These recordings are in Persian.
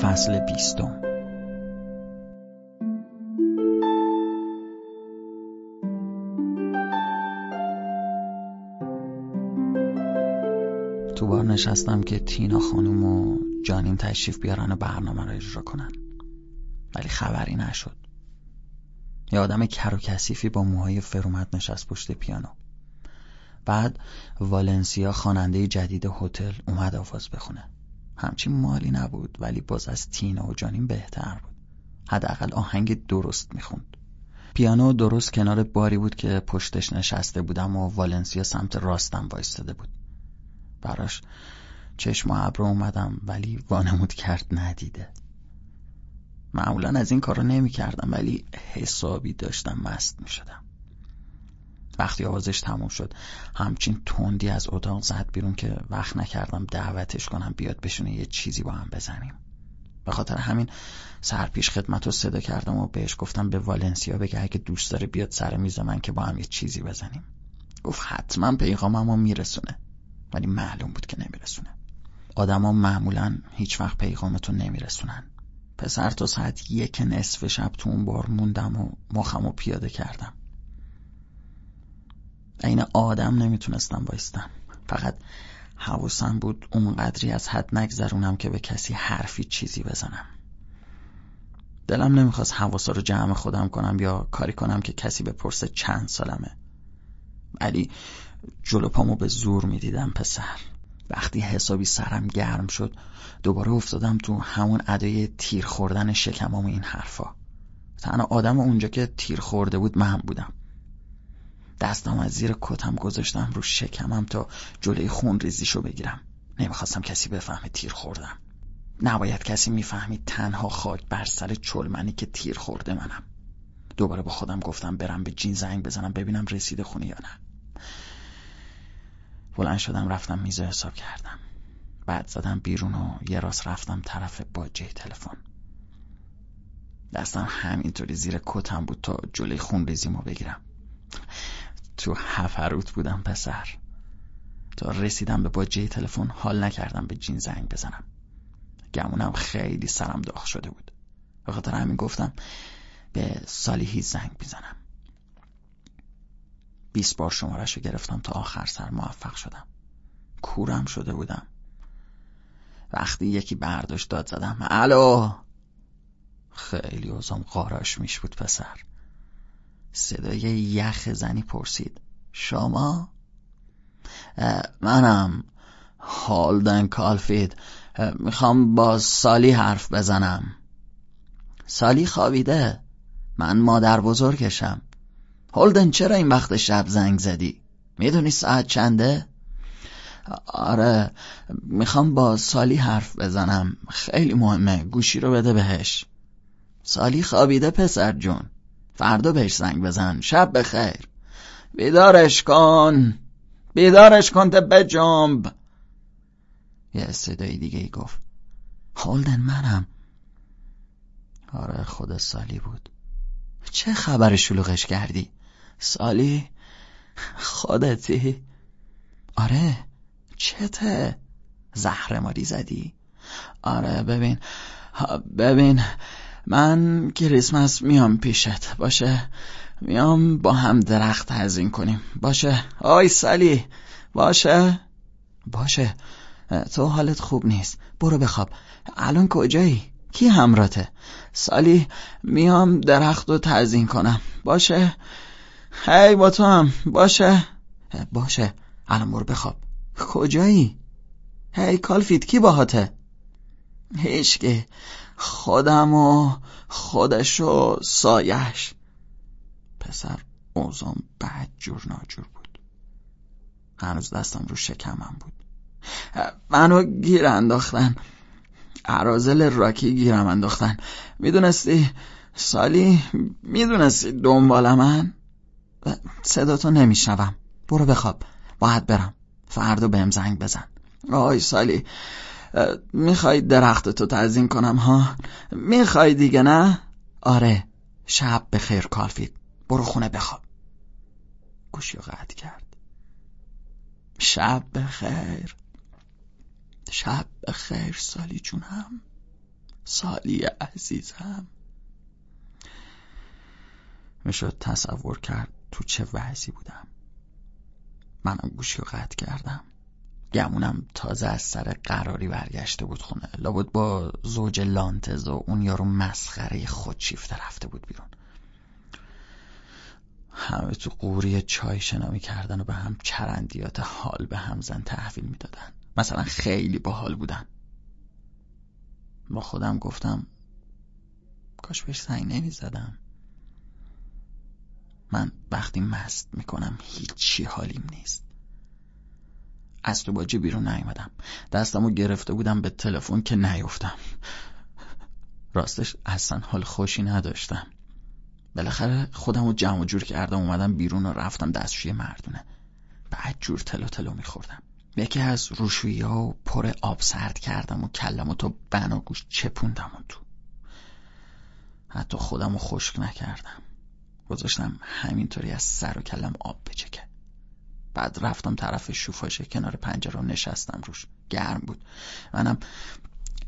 فصل بیستم. تو بار نشستم که تینا خانوم و جانین تشریف بیارن و برنامه رو اجرا کنن. ولی خبری نشد. یه آدم کر و کثیفی با موهای فرومت نشست پشت پیانو. بعد والنسیا خواننده جدید هتل اومد آواز بخونه. همچین مالی نبود ولی باز از تینا و جانین بهتر بود. حداقل آهنگ درست می‌خوند. پیانو درست کنار باری بود که پشتش نشسته بودم و والنسیا سمت راستم وایستاده بود. براش چشم و ابرو اومدم ولی وانمود کرد ندیده. معمولا از این کارو نمی کردم ولی حسابی داشتم مست می شدم وقتی آوازش تموم شد همچین تندی از اتاق زد بیرون که وقت نکردم دعوتش کنم بیاد بشونه یه چیزی با هم بزنیم. به خاطر همین سرپیش خدمت رو صدا کردم و بهش گفتم به والنسیا بگه اگه دوست داره بیاد سر میز من که با هم یه چیزی بزنیم. گفت حتما پیغامم رو میرسونه ولی معلوم بود که نمیرسونه. آدما معمولا هیچ وقت پیغامتو نمیرسونن. پسر تا ساعت یک نصف شب تو اون بار موندم و مخم و پیاده کردم. این آدم نمی‌تونستم بایستم فقط حواسم بود اونقدری از حد نگذرونم که به کسی حرفی چیزی بزنم. دلم نمی‌خواست حواسا رو جمع خودم کنم یا کاری کنم که کسی بپرسه چند سالمه. ولی جلو پامو به زور می‌دیدم پسر. وقتی حسابی سرم گرم شد دوباره افتادم تو همون ادای تیر خوردن شکمام این حرفا. تنها آدم اونجا که تیر خورده بود من بودم. دستم از زیر کتم گذاشتم رو شکمم تا جلوی خون ریزیشو بگیرم. نمی‌خواستم کسی بفهمه تیر خوردم. نباید کسی می‌فهمید تنها خاک بر سر چلمنی که تیر خورده منم. دوباره با خودم گفتم برم به جین زنگ بزنم ببینم رسیده خونه یا نه. بلند شدم رفتم میز حساب کردم. بعد زدم بیرون و یه راست رفتم طرف باجه تلفن. دستم همینطوری زیر کتم بود تا جلوی خون ریزیمو بگیرم. تو هفروت بودم پسر. تا رسیدم به باجه تلفن حال نکردم به جین زنگ بزنم. گمونم خیلی سرم داغ شده بود. به خاطر همین گفتم به سالیهی زنگ بیزنم بیست بار شمارش رو گرفتم تا آخر سر موفق شدم. کورم شده بودم. وقتی یکی برداشت داد زدم. الو! خیلی اوزام قاراش میش بود پسر. صدای یخ زنی پرسید. شما؟ منم. هالدن کالفید. می‌خوام با سالی حرف بزنم. سالی خوابیده. من مادر بزرگشم. هولدن چرا این وقت شب زنگ زدی؟ می‌دونی ساعت چنده؟ آره می‌خوام با سالی حرف بزنم. خیلی مهمه. گوشی رو بده بهش. سالی خوابیده پسر جون. فردا بهش زنگ بزن. شب بخیر. بیدارش کن. بیدارش کن به بجنب یه صدای دیگه ای گفت. هولدن منم. آره خود سالی بود. چه خبر شلوغش کردی؟ سالی؟ خودتی. آره چته؟ زهر زدی. آره ببین. ببین. من کریسمس میام پیشت. باشه. میام با هم درخت تزین کنیم. باشه. آی سالی باشه. باشه. تو حالت خوب نیست. برو بخواب. الان کجایی؟ کی همراته؟ سالی میام درخت رو تزین کنم. باشه. هی با تو هم. باشه. باشه. الان برو بخواب. کجایی؟ هی کالفید کی باهاته؟ هیچکی خودم و خودش و سایش پسر اوزام بد جور ناجور بود. هنوز دستم رو شکمم بود. منو گیر انداختن. عرازل راکی گیرم انداختن. می‌دونستی سالی می‌دونستی دنبال من؟ صدا تو نمیشنوم. برو بخواب. باید برم. فردا بهم زنگ بزن. آی سالی. می‌خوای درخت تو تزین کنم ها؟ می‌خوای دیگه نه؟ آره شب به خیر کالفید برو خونه بخواب. گوشی قطع کرد. شب به خیر شب خیر سالی جونم. سالی عزیزم. می‌شد تصور کرد تو چه وضعی بودم. منم گوشی رو قطع کردم. گمونم تازه از سر قراری برگشته بود خونه. لابد با زوج لانتز و اون یارو مسخره خودشیفته رفته بود بیرون. همه تو قوری چای شنا می‌کردن و به هم چرندیات حال به هم زن تحویل می‌دادن. مثلا خیلی باحال بودن. با خودم گفتم کاش بهش زنگ نمی‌زدم. من وقتی مست می‌کنم هیچی حالیم نیست. از تو باجه بیرون نیومدم. دستمو گرفته بودم به تلفن که نیفتم. راستش اصلا حال خوشی نداشتم. بالاخره خودم رو جمع جور کردم اومدم بیرون و رفتم دستشوی مردونه. بعد جور تلو تلو میخوردم. یکی از روشویی ها پر آب سرد کردم و کلم و تو بناگوش چپوندم و تو. حتی خودم رو خشک نکردم. گذاشتم همینطوری از سر و کلم آب بچکه. بعد رفتم طرف شوفاشه کنار پنجره نشستم روش گرم بود. منم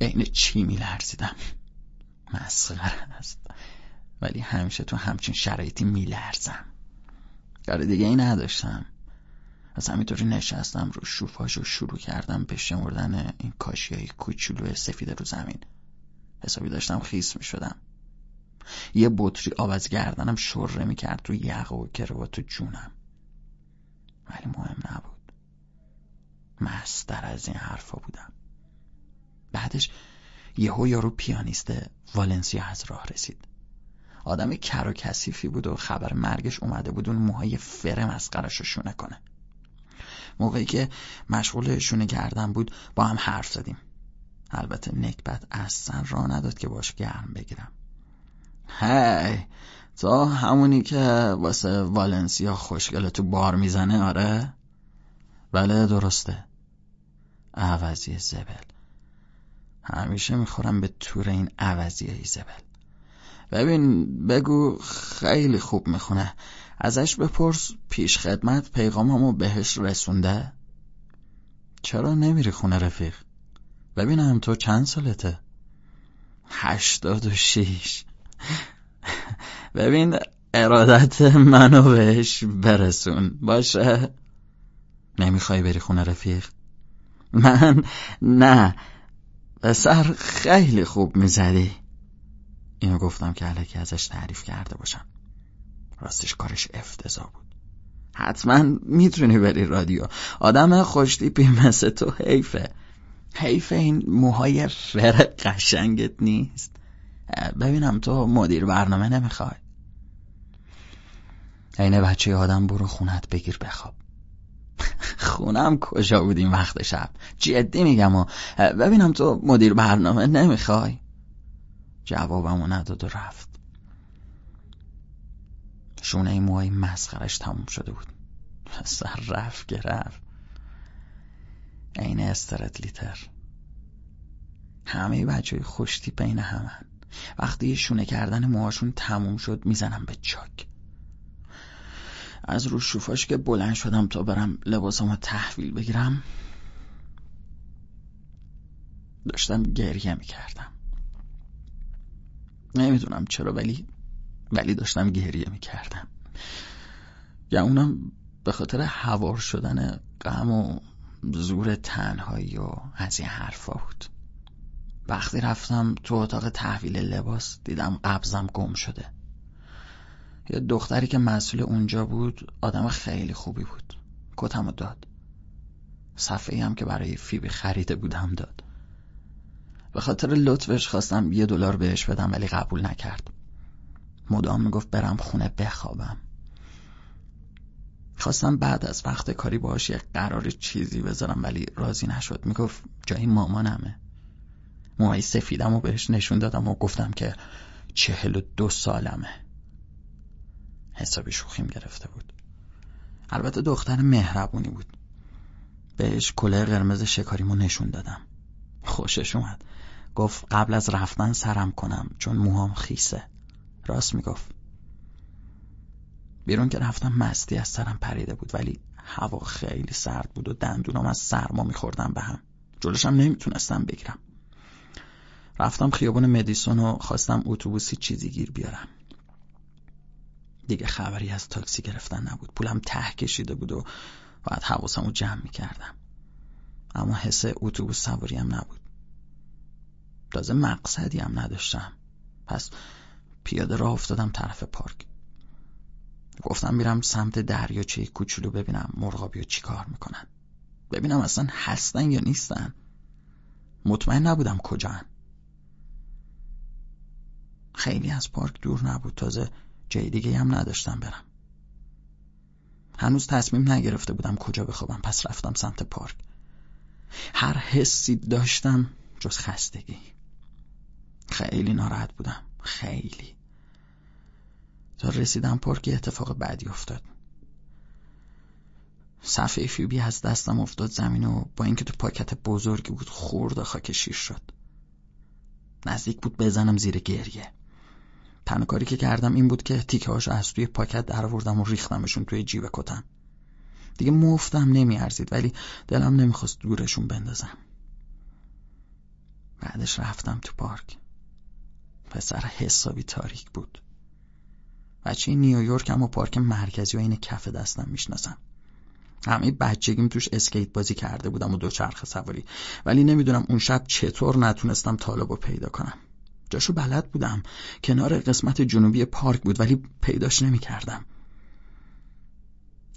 عین چی میلرزیدم؟ مسخره است. ولی همیشه تو همچین شرایطی میلرزم. کار دیگه ای نداشتم. از همینطوری نشستم رو شوفاش و شروع کردم به شمردن این کاشی های کوچولو سفید رو زمین. حسابی داشتم خیس می شدم یه بطری آب از گردنم شره می کرد رو یقه و کروات و جونم. ولی مهم نبود. مستر از این حرفا بودم. بعدش یهو یارو پیانیست والنسیا از راه رسید. آدم کر و کثیفی بود و خبر مرگش اومده بود اون موهای فرم از رو شونه کنه. موقعی که مشغول شونه کردن بود با هم حرف زدیم. البته نکبت اصلا را نداد که باش گرم بگیرم. هی! تو همونی که واسه والنسیا خوشگله تو بار می‌زنه آره؟ بله درسته. عوضی زبل. همیشه می‌خورم به تور این عوضی زبل ببین بگو خیلی خوب می‌خونه. ازش بپرس پیش خدمت پیغاممو بهش رسونده. چرا نمیری خونه رفیق؟ ببینم تو چند سالته؟ هشتاد و شیش. ببین ارادت منو بهش برسون. باشه؟ نمی‌خوای بری خونه رفیق؟ من؟ نه. سر خیلی خوب می‌زدی. اینو گفتم که علکی ازش تعریف کرده باشم. راستش کارش افتضاح بود. حتما می‌تونی بری رادیو. آدم خوشتیپی مثل تو حیفه. حیف این موهای فر قشنگت نیست. ببینم تو مدیر برنامه نمی‌خوای. عین بچه آدم برو خونت بگیر بخواب. خونم کجا بودیم وقت شب؟ جدی میگم و ببینم تو مدیر برنامه نمی‌خوای؟ جوابمو نداد و رفت. شونه این موهای مسخرش تموم شده بود. سر رفت گرفت. عین استرت لیتر. همه بچه خوشتی بین همن. وقتی شونه کردن موهاشون تموم شد می‌زنم به چاک. از رو شوفاش که بلند شدم تا برم لباسمو تحویل بگیرم. داشتم گریه می‌کردم. نمی‌دونم چرا ولی ولی داشتم گریه می‌کردم. یا اونم به خاطر هوار شدن غم و زور تنهایی و از این حرفا بود. وقتی رفتم تو اتاق تحویل لباس دیدم قبضم گم شده. یه دختری که مسئول اونجا بود آدم خیلی خوبی بود. کتمو داد. صفحه هم که برای فیبی خریده بودم داد. به خاطر لطفش خواستم یه دلار بهش بدم ولی قبول نکرد. مدام می‌گفت برم خونه بخوابم. خواستم بعد از وقت کاری باش یه قرار چیزی بذارم ولی راضی نشد. می‌گفت جای مامانمه. موهای سفیدم و بهش نشون دادم و گفتم که چهل و دو سالمه. حسابی شوخیم گرفته بود. البته دختر مهربونی بود. بهش کله قرمز شکاریمو نشون دادم. خوشش اومد. گفت قبل از رفتن سرم کنم چون موهام خیسه. راست می‌گفت. بیرون که رفتم مستی از سرم پریده بود ولی هوا خیلی سرد بود و دندونم از سرما میخوردم به هم. جلوشم نمی‌تونستم بگیرم. رفتم خیابون مدیسون و خواستم اتوبوسی چیزی گیر بیارم. دیگه خبری از تاکسی گرفتن نبود. پولم ته کشیده بود و باید حواسم رو جمع می‌کردم. اما حس اتوبوس سواری هم نبود. تازه مقصدی هم نداشتم. پس پیاده راه افتادم طرف پارک. گفتم میرم سمت دریاچه کوچولو ببینم مرغابی چی کار می‌کنن. ببینم اصلا هستن یا نیستن. مطمئن نبودم کجان. خیلی از پارک دور نبود. تازه جای دیگه هم نداشتم برم. هنوز تصمیم نگرفته بودم کجا بخوابم پس رفتم سمت پارک. هر حسی داشتم جز خستگی. خیلی ناراحت بودم خیلی. تا رسیدم پارک اتفاق بعدی افتاد. صفحه فیبی از دستم افتاد زمین و با اینکه تو پاکت بزرگی بود خورد خاک شیر شد. نزدیک بود بزنم زیر گریه. تنها کاری که کردم این بود که تیکه هاشو از توی پاکت در آوردم و ریختمشون توی جیب کتم. دیگه مفتم نمیارزید ولی دلم نمی‌خواست دورشون بندازم. بعدش رفتم تو پارک. پسر حسابی تاریک بود. بچه نیویورک و پارک مرکزی و این کف دستم می‌شناسم. همه بچگیم توش اسکیت بازی کرده بودم و دوچرخه سواری. ولی نمی‌دونم اون شب چطور نتونستم طالب رو پیدا کنم. جاشو بلد بودم. کنار قسمت جنوبی پارک بود ولی پیداش نمی‌کردم.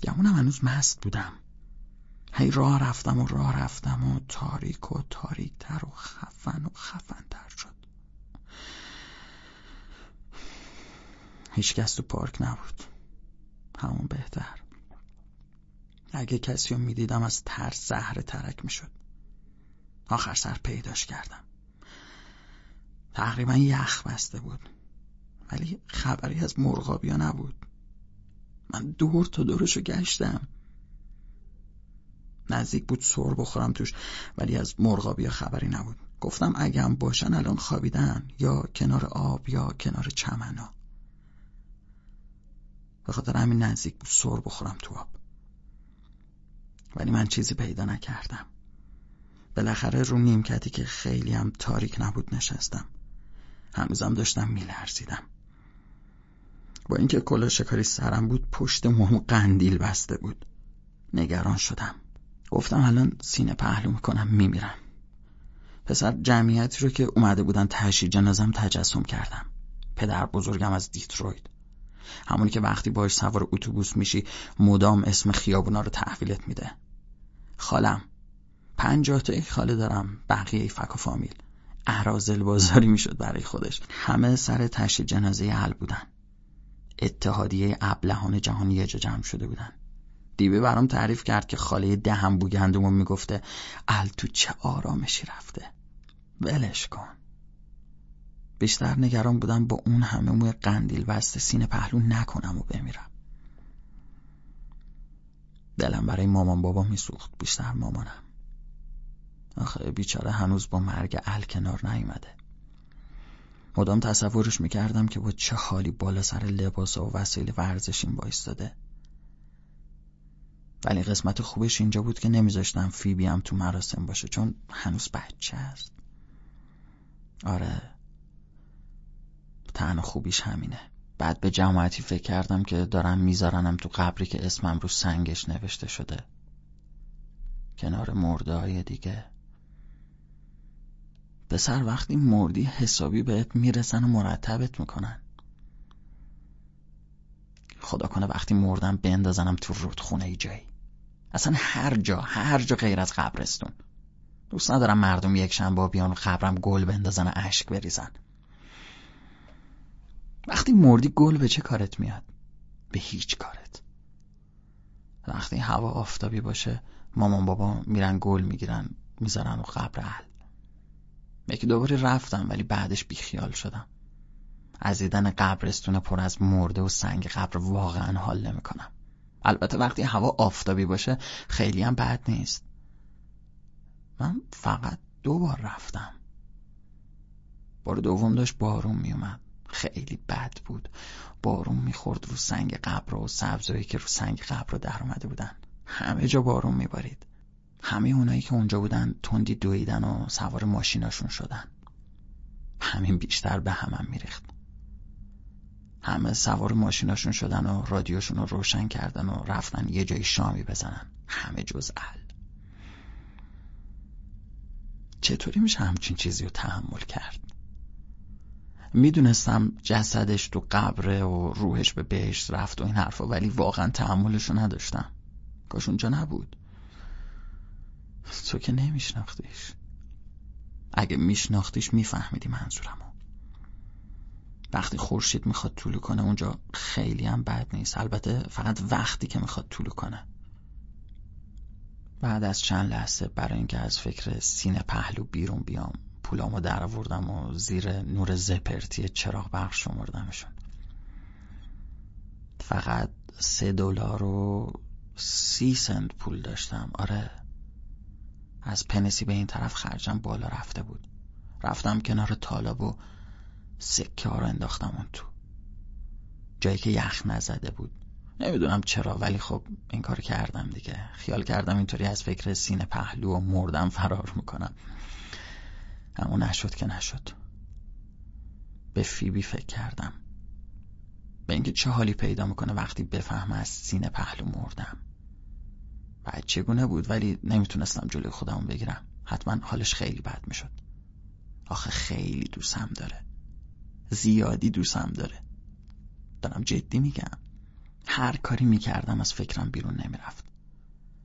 گمونم هنوز مست بودم. هی راه رفتم و راه رفتم و تاریک و تاریک تر و خفن و خفن تر شد. هیچ تو پارک نبود. همون بهتر. اگه کسی رو می‌دیدم از ترس زهر ترک می‌شد. آخر سر پیداش کردم. تقریبا یخ بسته بود. ولی خبری از مرغابیا نبود. من دور تا دورشو گشتم. نزدیک بود سر بخورم توش ولی از مرغابیا خبری نبود. گفتم اگه هم باشن الان خوابیدن یا کنار آب یا کنار چمنا. به خاطر همین نزدیک بود سر بخورم تو آب. ولی من چیزی پیدا نکردم. بالاخره رو نیمکتی که خیلی هم تاریک نبود نشستم. هنوزم داشتم میلرزیدم. با اینکه کلا شکاری سرم بود پشت موم قندیل بسته بود. نگران شدم. گفتم الان سینه پهلو می‌کنم میمیرم. پسر جمعیتی رو که اومده بودن تشییع جنازم تجسم کردم. پدر بزرگم از دیترویت. همونی که وقتی باش سوار اتوبوس میشی مدام اسم خیابونا رو تحویلت میده. خالم. پنجاه تا یک خاله دارم بقیه فک و فامیل. احرازل بازاری می‌شد برای خودش. همه سر تشی جنازه حل بودن. اتحادیه ابلهان جهانی یه جا جمع شده بودن. دیبه برام تعریف کرد که خاله دهم بوگندمون می‌گفته ال تو چه آرامشی رفته؟ ولش کن. بیشتر نگران بودم با اون همه موی قندیل بسته سینه پهلو نکنم و بمیرم. دلم برای مامان بابا میسوخت بیشتر مامانم. آخه بیچاره هنوز با مرگ ال کنار نیومده. مدام تصورش می‌کردم که با چه حالی بالا سر لباس و وسایل ورزشین وایستاده. ولی قسمت خوبش اینجا بود که نمیذاشتم فیبی هم تو مراسم باشه چون هنوز بچه است. آره. تنها خوبیش همینه. بعد به جماعتی فکر کردم که دارم میذارنم تو قبری که اسمم رو سنگش نوشته شده. کنار مرده دیگه. پسر وقتی مردی حسابی بهت می‌رسن و مرتبت می‌کنن. خدا کنه وقتی مردم بندازنم تو رودخونه ای جایی. اصلا هر جا هر جا غیر از قبرستون. دوست ندارم مردم یک شنبه بیان قبرم گل بندازن و اشک بریزن. وقتی مردی گل به چه کارت میاد؟ به هیچ کارت. وقتی هوا آفتابی باشه مامان بابا میرن گل می‌گیرن می‌ذارن و قبر اهل یکی دوباره رفتم ولی بعدش بیخیال شدم. از دیدن قبرستون پر از مرده و سنگ قبر واقعا حال نمی‌کنم. البته وقتی هوا آفتابی باشه خیلی هم بد نیست. من فقط دو بار رفتم. بار دوم داشت بارون میومد خیلی بد بود. بارون می‌خورد رو سنگ قبر و سبزایی که رو سنگ قبر رو در اومده بودن. همه جا بارون میبارید. همه اونایی که اونجا بودن تندی دویدن و سوار ماشیناشون شدن. همین بیشتر به همم هم میریخت. همه سوار ماشیناشون شدن و رادیوشون رو روشن کردن و رفتن یه جای شامی بزنن. همه جز ال. چطوری میشه همچین چیزی رو تحمل کرد؟ می‌دونستم جسدش تو قبره و روحش به بهشت رفت و این حرفا ولی واقعا تحملشو نداشتم. کاش اونجا نبود. تو که نمیشناختیش. اگه میشناختیش میفهمیدی منظورمو. وقتی خورشید می‌خواد طولو کنه اونجا خیلی هم بد نیست. البته فقط وقتی که می‌خواد طولو کنه. بعد از چند لحظه برای اینکه از فکر سینه پهلو بیرون بیام پولامو در آوردم و زیر نور زپرتی چراغ برق شمردمشون فقط سه دلار و سی سنت پول داشتم. آره. از پنسی به این طرف خرجم بالا رفته بود. رفتم کنار تالاب و سکه ها رو انداختم اون تو. جایی که یخ نزده بود. نمی‌دونم چرا ولی خب این کار کردم دیگه. خیال کردم اینطوری از فکر سینه پهلو و مردم فرار می‌کنم. اما نشد که نشد. به فیبی فکر کردم. به اینکه چه حالی پیدا می‌کنه وقتی بفهمه از سینه پهلو مردم. بعد چگونه بود ولی نمی‌تونستم جلوی خودم بگیرم. حتما حالش خیلی بد می‌شد. آخه خیلی دوستم داره. زیادی دوستم داره. دارم جدی میگم. هر کاری می‌کردم از فکرم بیرون نمی‌رفت.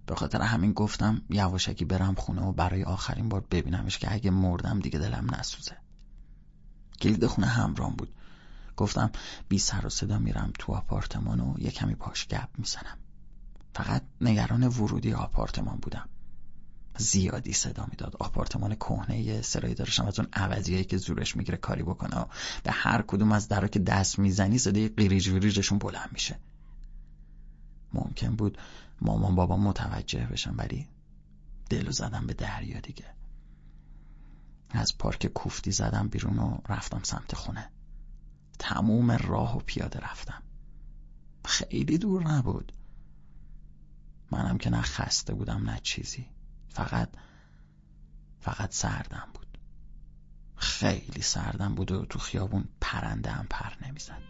به خاطر همین گفتم یواشکی برم خونه و برای آخرین بار ببینمش که اگه مردم دیگه دلم نسوزه. کلید خونه همرام بود. گفتم بی سر و صدا میرم تو آپارتمان و یه کمی پاش گپ می‌زنم. فقط نگران ورودی آپارتمان بودم. زیادی صدا می‌داد. آپارتمان کهنه سرایی دارشم از اون عوضیایی که زورش می‌گیره کاری بکنه و به هر کدوم از درا که دست می‌زنی صدای قیریج ویریجشون بلند میشه. ممکن بود مامان بابا متوجه بشن ولی دلو زدم به دریا دیگه. از پارک کوفتی زدم بیرون و رفتم سمت خونه. تموم راه و پیاده رفتم. خیلی دور نبود. منم که نه خسته بودم نه چیزی. فقط فقط سردم بود. خیلی سردم بود و تو خیابون پرنده هم پر نمی‌زد.